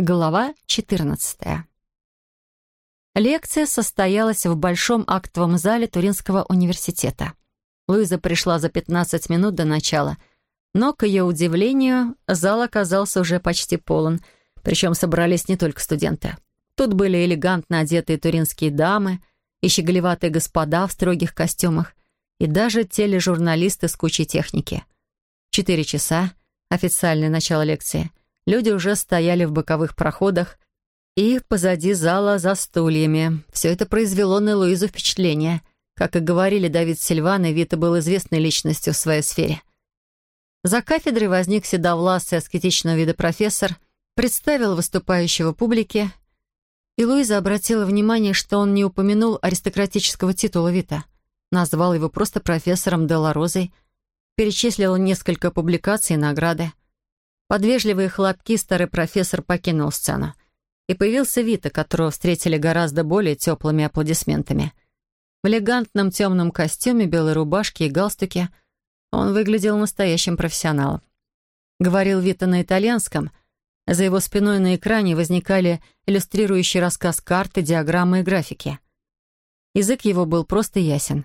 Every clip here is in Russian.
Глава 14. Лекция состоялась в Большом актовом зале Туринского университета. Луиза пришла за 15 минут до начала, но, к ее удивлению, зал оказался уже почти полон, причем собрались не только студенты. Тут были элегантно одетые туринские дамы и щеголеватые господа в строгих костюмах, и даже тележурналисты с кучей техники. Четыре часа, официальное начало лекции — Люди уже стояли в боковых проходах и позади зала за стульями. Все это произвело на Луизу впечатление. Как и говорили Давид Сильван, и Вита был известной личностью в своей сфере. За кафедрой возник седовласый аскетичного вида профессор, представил выступающего публике, и Луиза обратила внимание, что он не упомянул аристократического титула Вита. Назвал его просто профессором Делла Розой, перечислил несколько публикаций и награды. Под вежливые хлопки старый профессор покинул сцену. И появился Вита, которого встретили гораздо более теплыми аплодисментами. В элегантном темном костюме, белой рубашке и галстуке он выглядел настоящим профессионалом. Говорил Вита на итальянском. За его спиной на экране возникали иллюстрирующий рассказ карты, диаграммы и графики. Язык его был просто ясен.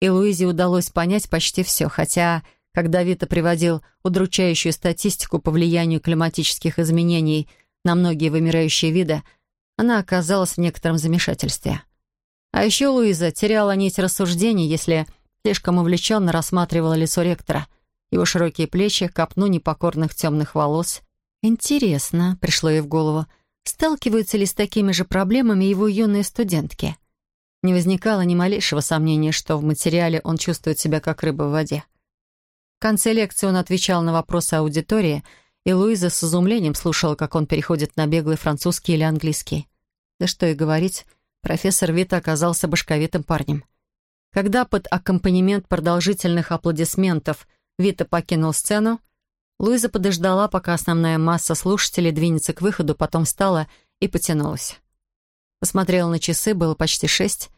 И Луизе удалось понять почти все, хотя когда Вита приводил удручающую статистику по влиянию климатических изменений на многие вымирающие виды, она оказалась в некотором замешательстве. А еще Луиза теряла нить рассуждений, если слишком увлеченно рассматривала лицо ректора, его широкие плечи, копну непокорных темных волос. Интересно, пришло ей в голову, сталкиваются ли с такими же проблемами его юные студентки? Не возникало ни малейшего сомнения, что в материале он чувствует себя как рыба в воде. Конце лекции он отвечал на вопросы аудитории, и Луиза с изумлением слушала, как он переходит на беглый французский или английский. Да что и говорить, профессор Вита оказался башковитым парнем. Когда под аккомпанемент продолжительных аплодисментов Вита покинул сцену, Луиза подождала, пока основная масса слушателей двинется к выходу, потом встала и потянулась. Посмотрела на часы, было почти шесть,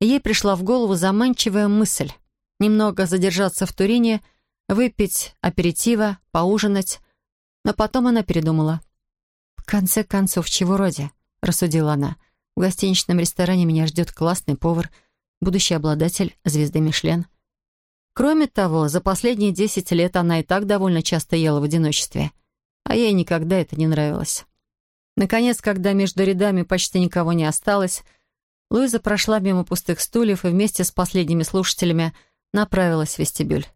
и ей пришла в голову заманчивая мысль — немного задержаться в Турине — выпить аперитива, поужинать. Но потом она передумала. «В конце концов, чего ради?» — рассудила она. «В гостиничном ресторане меня ждет классный повар, будущий обладатель звезды Мишлен». Кроме того, за последние десять лет она и так довольно часто ела в одиночестве, а ей никогда это не нравилось. Наконец, когда между рядами почти никого не осталось, Луиза прошла мимо пустых стульев и вместе с последними слушателями направилась в вестибюль.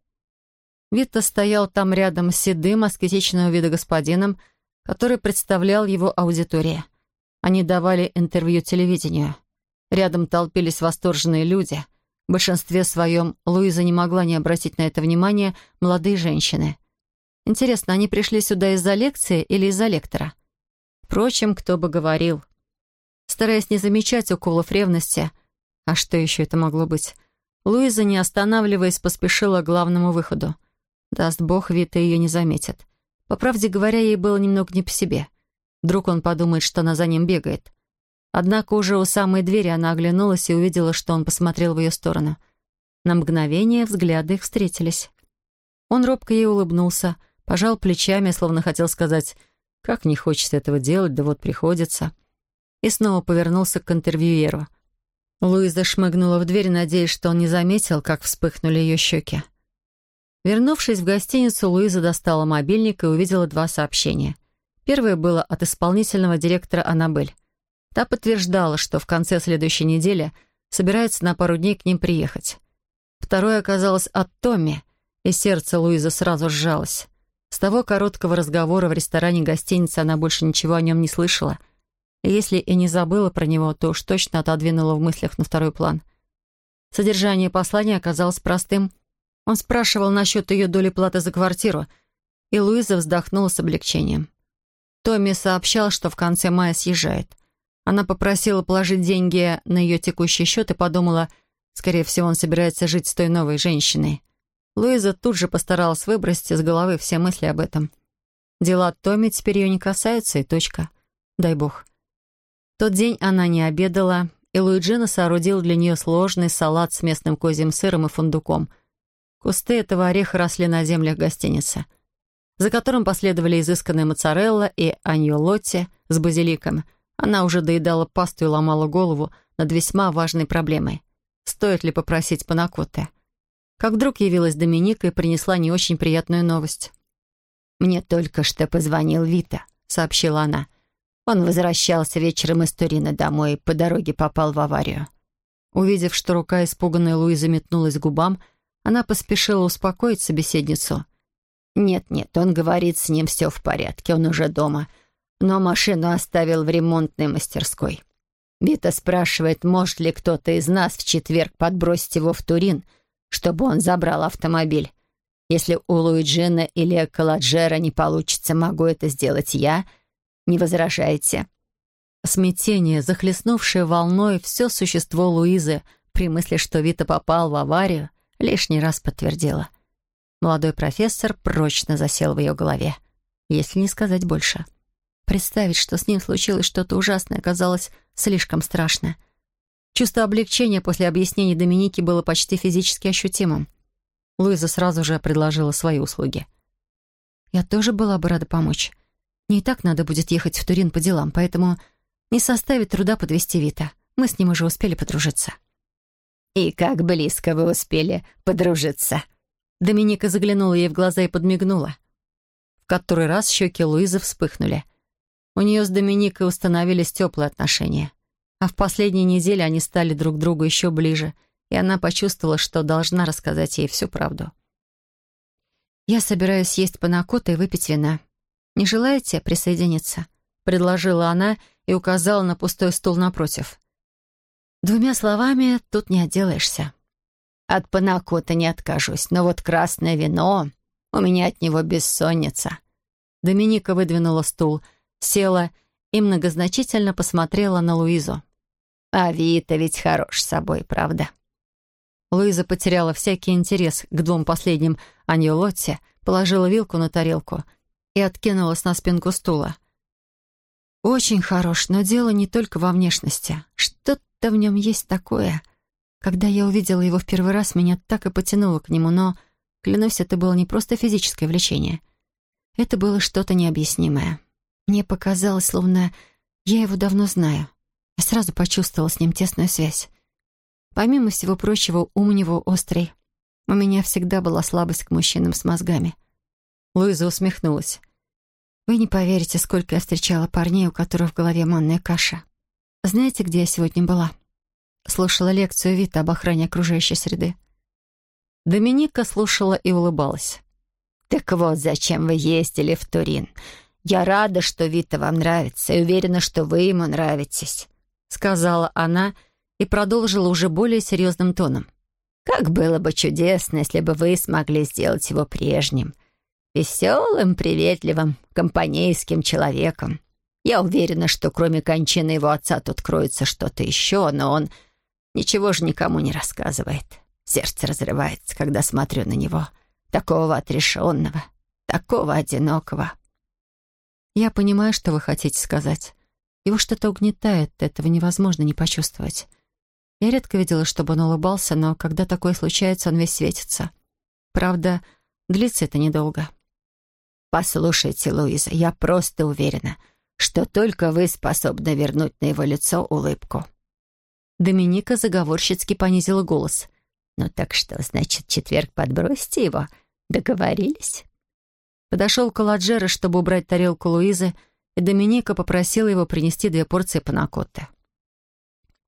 Витта стоял там рядом с седым, аскетичного вида господином, который представлял его аудитории. Они давали интервью телевидению. Рядом толпились восторженные люди. В большинстве своем Луиза не могла не обратить на это внимание молодые женщины. Интересно, они пришли сюда из-за лекции или из-за лектора? Впрочем, кто бы говорил. Стараясь не замечать уколов ревности, а что еще это могло быть, Луиза, не останавливаясь, поспешила к главному выходу — Даст бог, Вита ее не заметит. По правде говоря, ей было немного не по себе. Вдруг он подумает, что она за ним бегает. Однако уже у самой двери она оглянулась и увидела, что он посмотрел в ее сторону. На мгновение взгляды их встретились. Он робко ей улыбнулся, пожал плечами, словно хотел сказать «Как не хочется этого делать, да вот приходится». И снова повернулся к интервьюеру. Луиза шмыгнула в дверь, надеясь, что он не заметил, как вспыхнули ее щеки. Вернувшись в гостиницу, Луиза достала мобильник и увидела два сообщения. Первое было от исполнительного директора Аннабель. Та подтверждала, что в конце следующей недели собирается на пару дней к ним приехать. Второе оказалось от Томми, и сердце Луизы сразу сжалось. С того короткого разговора в ресторане гостиницы она больше ничего о нем не слышала. И если и не забыла про него, то уж точно отодвинула в мыслях на второй план. Содержание послания оказалось простым он спрашивал насчет ее доли платы за квартиру, и Луиза вздохнула с облегчением. Томми сообщал, что в конце мая съезжает. Она попросила положить деньги на ее текущий счет и подумала, скорее всего, он собирается жить с той новой женщиной. Луиза тут же постаралась выбросить из головы все мысли об этом. Дела Томми теперь ее не касаются, и точка. Дай бог. В тот день она не обедала, и Луиджина соорудил для нее сложный салат с местным козьим сыром и фундуком — Кусты этого ореха росли на землях гостиницы, за которым последовали изысканная моцарелла и аньолотти, с базиликом, она уже доедала пасту и ломала голову над весьма важной проблемой. Стоит ли попросить панакоты? Как вдруг явилась Доминика и принесла не очень приятную новость. «Мне только что позвонил Вита», — сообщила она. «Он возвращался вечером из Турина домой и по дороге попал в аварию». Увидев, что рука испуганной Луизы метнулась к губам, она поспешила успокоить собеседницу. «Нет-нет, он говорит, с ним все в порядке, он уже дома, но машину оставил в ремонтной мастерской. Вита спрашивает, может ли кто-то из нас в четверг подбросить его в Турин, чтобы он забрал автомобиль. Если у Луиджина или Каладжера не получится, могу это сделать я. Не возражайте». Смятение, захлестнувшее волной все существо Луизы при мысли, что Вита попал в аварию, лишний раз подтвердило. Молодой профессор прочно засел в ее голове, если не сказать больше. Представить, что с ним случилось что-то ужасное, казалось слишком страшно. Чувство облегчения после объяснений Доминики было почти физически ощутимым. Луиза сразу же предложила свои услуги. «Я тоже была бы рада помочь. Не так надо будет ехать в Турин по делам, поэтому не составит труда подвести Вита. Мы с ним уже успели подружиться». «И как близко вы успели подружиться?» Доминика заглянула ей в глаза и подмигнула. В который раз щеки Луизы вспыхнули. У нее с Доминикой установились теплые отношения. А в последние недели они стали друг другу еще ближе — и она почувствовала, что должна рассказать ей всю правду. «Я собираюсь съесть панакота и выпить вина. Не желаете присоединиться?» — предложила она и указала на пустой стул напротив. «Двумя словами тут не отделаешься». «От панакота не откажусь, но вот красное вино... У меня от него бессонница». Доминика выдвинула стул, села и многозначительно посмотрела на Луизу. «А Вита ведь хорош собой, правда?» Луиза потеряла всякий интерес к двум последним аньолотте, положила вилку на тарелку и откинулась на спинку стула. «Очень хорош, но дело не только во внешности. Что-то в нем есть такое. Когда я увидела его в первый раз, меня так и потянуло к нему, но, клянусь, это было не просто физическое влечение. Это было что-то необъяснимое. Мне показалось, словно я его давно знаю. Я сразу почувствовала с ним тесную связь. Помимо всего прочего, ум у него острый. У меня всегда была слабость к мужчинам с мозгами. Луиза усмехнулась. «Вы не поверите, сколько я встречала парней, у которых в голове манная каша. Знаете, где я сегодня была?» Слушала лекцию Вита об охране окружающей среды. Доминика слушала и улыбалась. «Так вот, зачем вы ездили в Турин. Я рада, что Вита вам нравится, и уверена, что вы ему нравитесь», — сказала она, — и продолжила уже более серьезным тоном. «Как было бы чудесно, если бы вы смогли сделать его прежним, веселым, приветливым, компанейским человеком. Я уверена, что кроме кончины его отца тут кроется что-то еще, но он ничего же никому не рассказывает. Сердце разрывается, когда смотрю на него, такого отрешенного, такого одинокого». «Я понимаю, что вы хотите сказать. Его что-то угнетает, этого невозможно не почувствовать. Я редко видела, чтобы он улыбался, но когда такое случается, он весь светится. Правда, длится это недолго. «Послушайте, Луиза, я просто уверена, что только вы способны вернуть на его лицо улыбку». Доминика заговорщицки понизила голос. «Ну так что, значит, четверг подбросьте его? Договорились?» Подошел Каладжера, чтобы убрать тарелку Луизы, и Доминика попросила его принести две порции панакотты.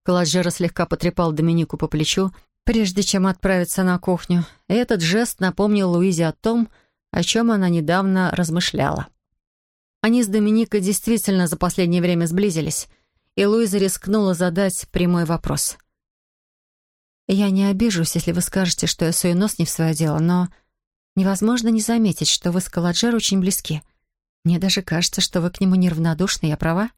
Каладжера слегка потрепал Доминику по плечу, прежде чем отправиться на кухню, и этот жест напомнил Луизе о том, о чем она недавно размышляла. Они с Доминикой действительно за последнее время сблизились, и Луиза рискнула задать прямой вопрос. «Я не обижусь, если вы скажете, что я сую нос не в свое дело, но невозможно не заметить, что вы с Каладжер очень близки. Мне даже кажется, что вы к нему неравнодушны, я права?»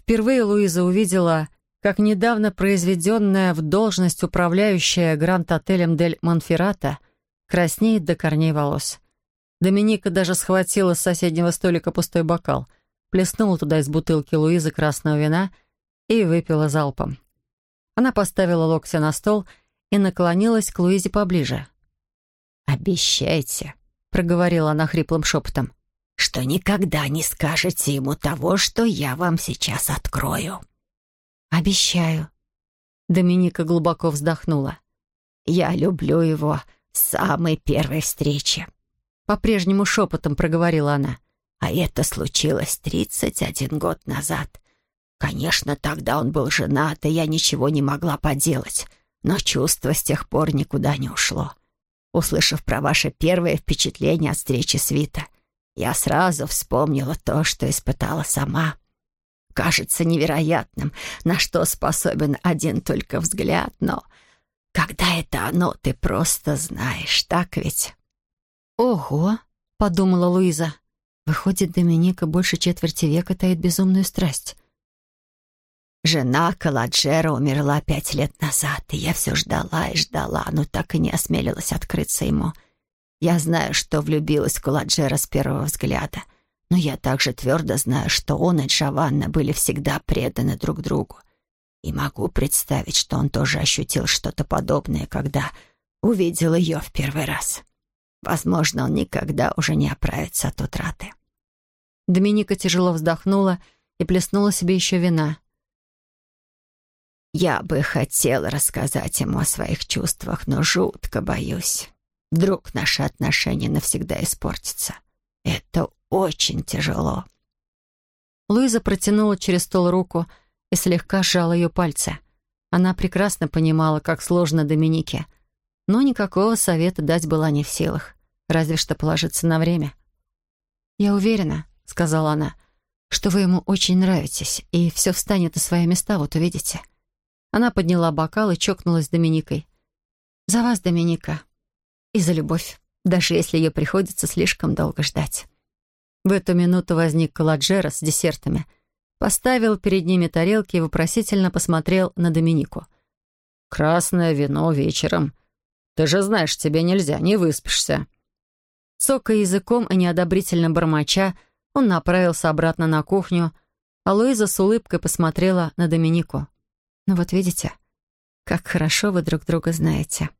Впервые Луиза увидела как недавно произведенная в должность управляющая Гранд-отелем Дель Монферрата краснеет до корней волос. Доминика даже схватила с соседнего столика пустой бокал, плеснула туда из бутылки Луизы красного вина и выпила залпом. Она поставила локти на стол и наклонилась к Луизе поближе. «Обещайте», — проговорила она хриплым шепотом. что никогда не скажете ему того, что я вам сейчас открою». «Обещаю». Доминика глубоко вздохнула. «Я люблю его с самой первой встречи», — по-прежнему шепотом проговорила она. «А это случилось тридцать один год назад. Конечно, тогда он был женат, и я ничего не могла поделать, но чувство с тех пор никуда не ушло. Услышав про ваше первое впечатление от встречи с Вита, я сразу вспомнила то, что испытала сама. Кажется невероятным, на что способен один только взгляд, но когда это оно, ты просто знаешь, так ведь? «Ого!» — подумала Луиза. «Выходит, Доминика больше четверти века таит безумную страсть». Жена Каладжера умерла пять лет назад, и я все ждала и ждала, но так и не осмелилась открыться ему. Я знаю, что влюбилась в Каладжера с первого взгляда, но я также твердо знаю, что он и Джованна были всегда преданы друг другу. И могу представить, что он тоже ощутил что-то подобное, когда увидел ее в первый раз. Возможно, он никогда уже не оправится от утраты. Доминика тяжело вздохнула и плеснула себе еще вина. Я бы хотела рассказать ему о своих чувствах, но жутко боюсь. Вдруг наши отношения навсегда испортятся. Это очень тяжело. Луиза протянула через стол руку и слегка сжала ее пальцы. Она прекрасно понимала, как сложно Доминике, но никакого совета дать была не в силах, разве что положиться на время. «Я уверена», — сказала она, — «что вы ему очень нравитесь, и все встанет на свои места, вот увидите». Она подняла бокал и чокнулась с Доминикой. «За вас, Доминика. И за любовь, даже если ее приходится слишком долго ждать». В эту минуту возник Каладжера с десертами. Поставил перед ними тарелки и вопросительно посмотрел на Доминику. «Красное вино вечером. Ты же знаешь, тебе нельзя, не выспишься». Цокая языком и неодобрительно бормоча, он направился обратно на кухню, а Луиза с улыбкой посмотрела на Доминику. «Ну вот видите, как хорошо вы друг друга знаете».